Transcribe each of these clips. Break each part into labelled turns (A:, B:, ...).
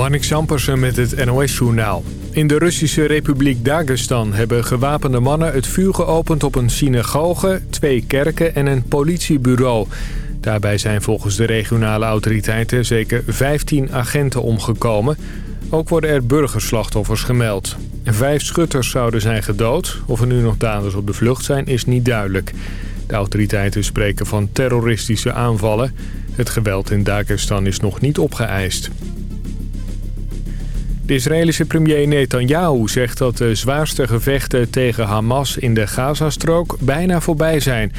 A: Marnik Sampersen met het NOS-journaal. In de Russische Republiek Dagestan hebben gewapende mannen het vuur geopend op een synagoge, twee kerken en een politiebureau. Daarbij zijn volgens de regionale autoriteiten zeker 15 agenten omgekomen. Ook worden er burgerslachtoffers gemeld. Vijf schutters zouden zijn gedood. Of er nu nog daders op de vlucht zijn is niet duidelijk. De autoriteiten spreken van terroristische aanvallen. Het geweld in Dagestan is nog niet opgeëist. De Israëlische premier Netanyahu zegt dat de zwaarste gevechten tegen Hamas in de Gazastrook bijna voorbij zijn.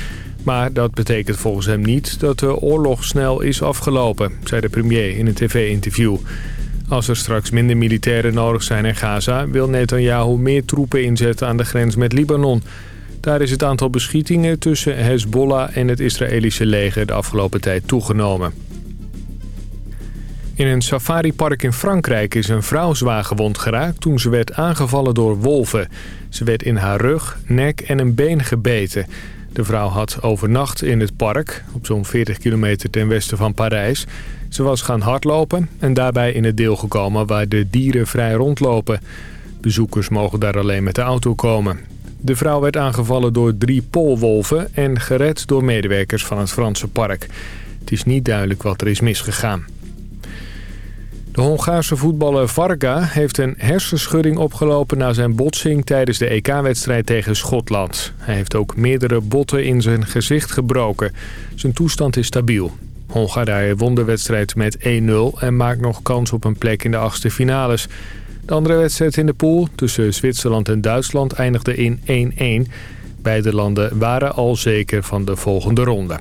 A: Maar dat betekent volgens hem niet dat de oorlog snel is afgelopen, zei de premier in een tv-interview. Als er straks minder militairen nodig zijn in Gaza... wil Netanyahu meer troepen inzetten aan de grens met Libanon. Daar is het aantal beschietingen tussen Hezbollah en het Israëlische leger de afgelopen tijd toegenomen. In een safaripark in Frankrijk is een vrouw zwaar gewond geraakt toen ze werd aangevallen door wolven. Ze werd in haar rug, nek en een been gebeten. De vrouw had overnacht in het park, op zo'n 40 kilometer ten westen van Parijs. Ze was gaan hardlopen en daarbij in het deel gekomen waar de dieren vrij rondlopen. Bezoekers mogen daar alleen met de auto komen. De vrouw werd aangevallen door drie polwolven en gered door medewerkers van het Franse park. Het is niet duidelijk wat er is misgegaan. De Hongaarse voetballer Varga heeft een hersenschudding opgelopen na zijn botsing tijdens de EK-wedstrijd tegen Schotland. Hij heeft ook meerdere botten in zijn gezicht gebroken. Zijn toestand is stabiel. Hongarije won de wedstrijd met 1-0 en maakt nog kans op een plek in de achtste finales. De andere wedstrijd in de pool tussen Zwitserland en Duitsland eindigde in 1-1. Beide landen waren al zeker van de volgende ronde.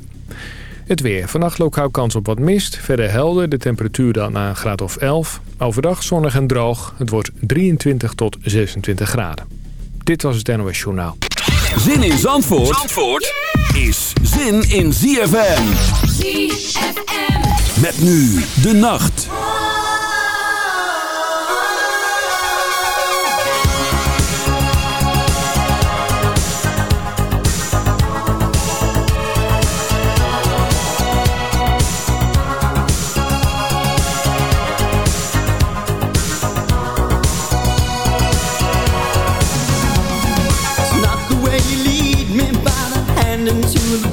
A: Het weer. Vannacht lokaal kans op wat mist. Verder helder. De temperatuur dan naar een graad of 11. Overdag zonnig en droog. Het wordt 23 tot 26 graden. Dit was het NOS Journaal.
B: Zin in Zandvoort, Zandvoort is zin in ZFM. ZFM. Met nu de nacht.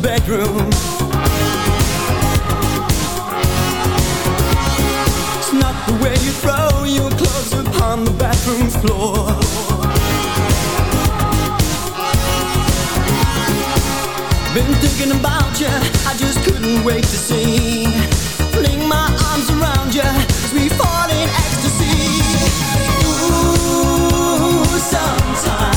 C: Bedroom. It's not the way you throw your clothes upon the bathroom floor. Been thinking about you, I just couldn't wait to see. Fling my arms around you as we fall in ecstasy. Ooh, sometimes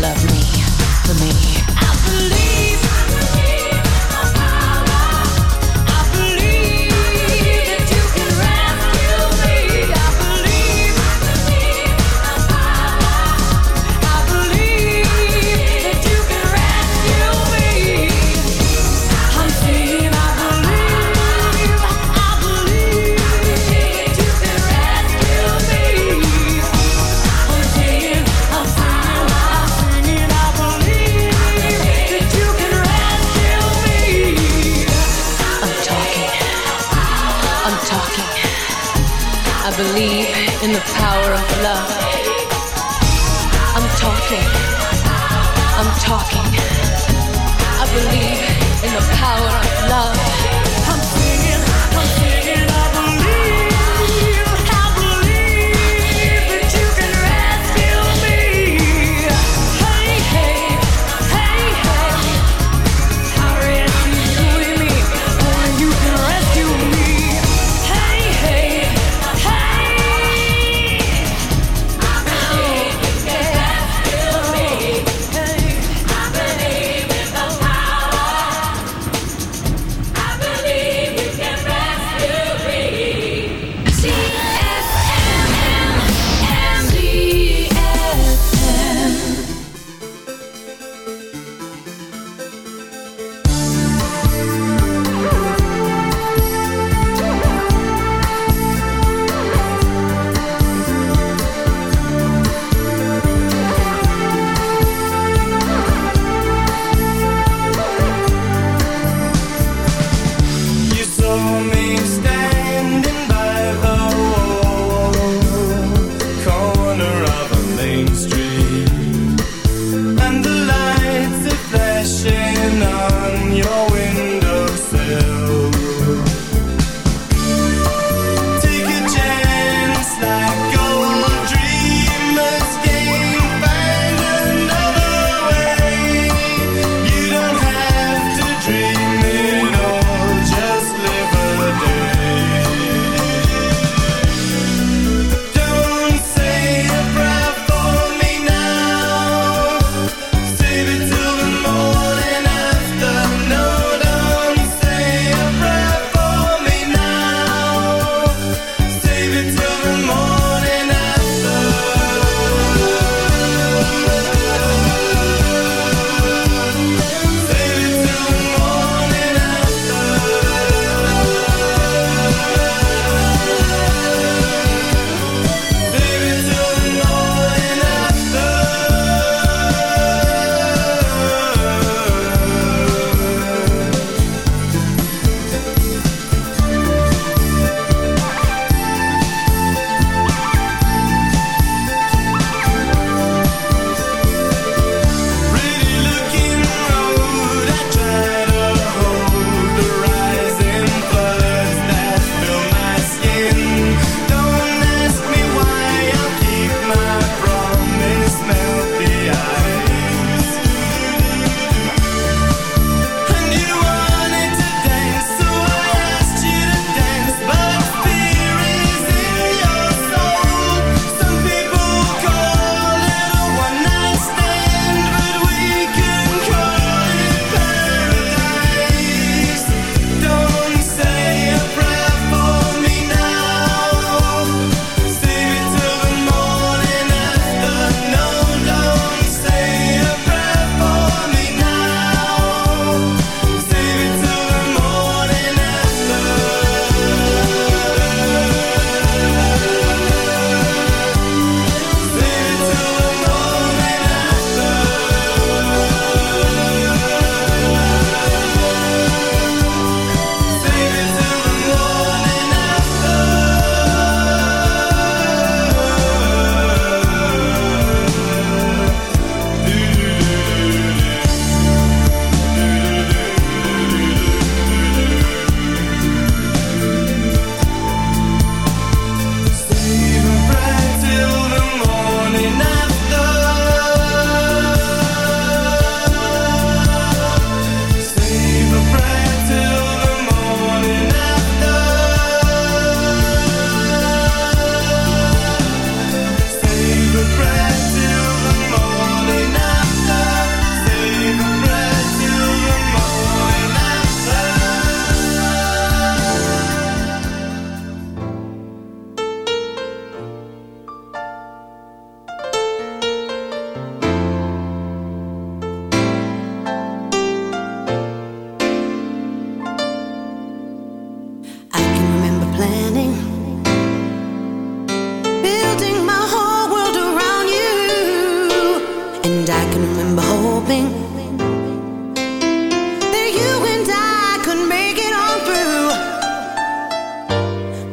D: Love me for me. I believe. Love.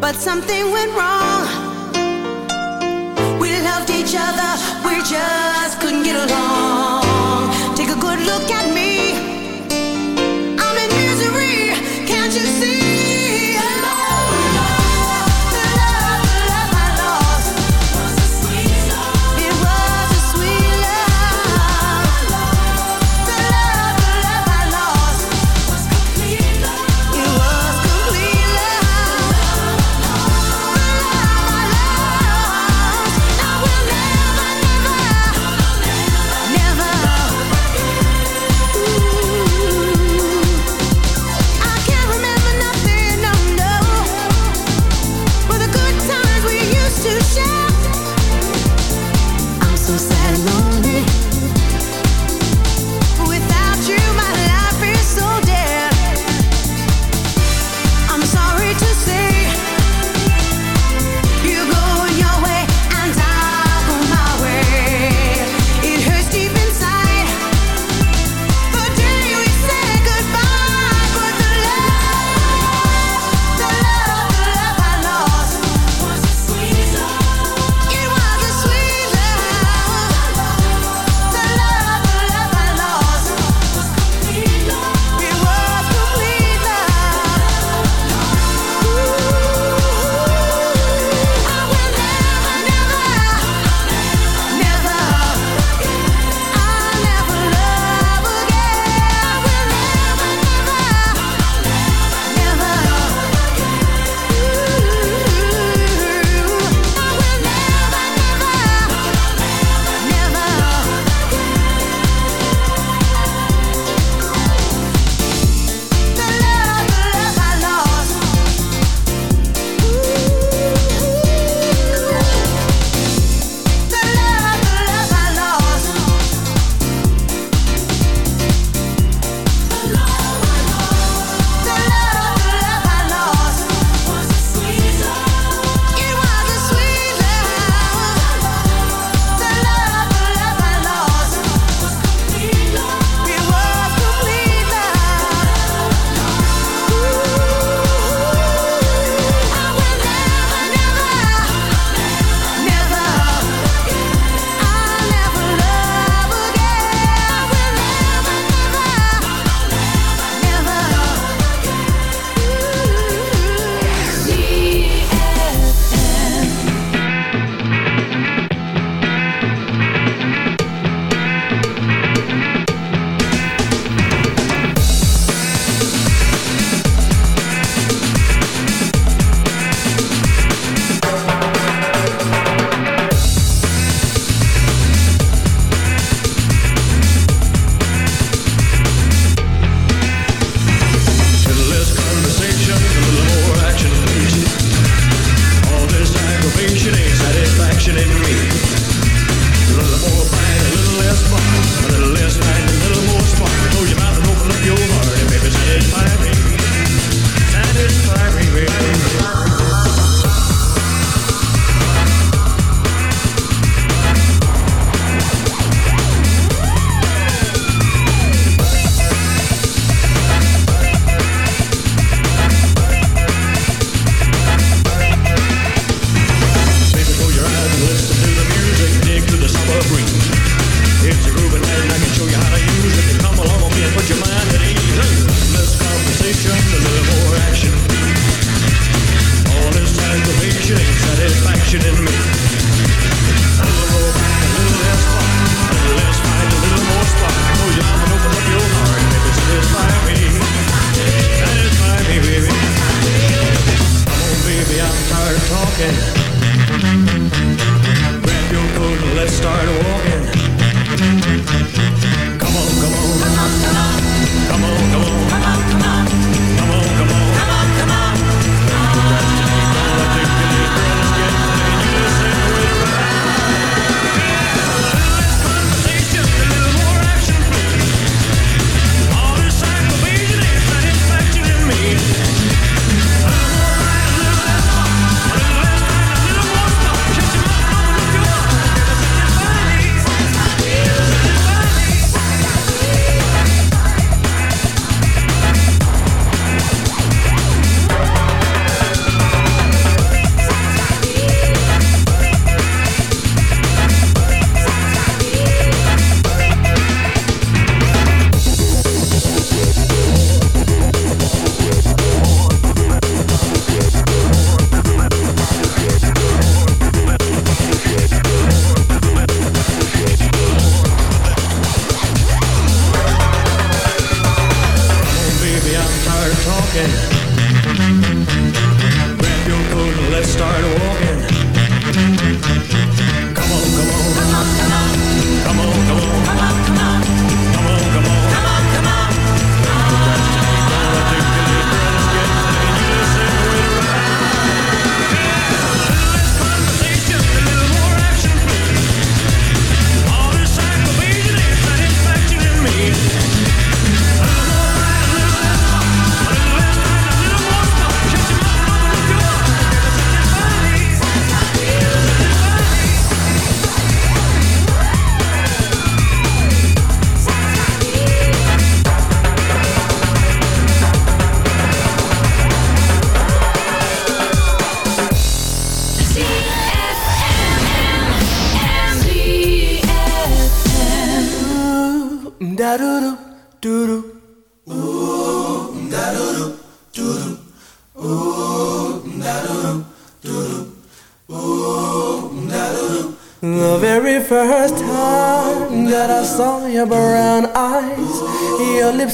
E: but something went wrong. We loved each other, we just couldn't get along.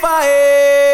F: fazer.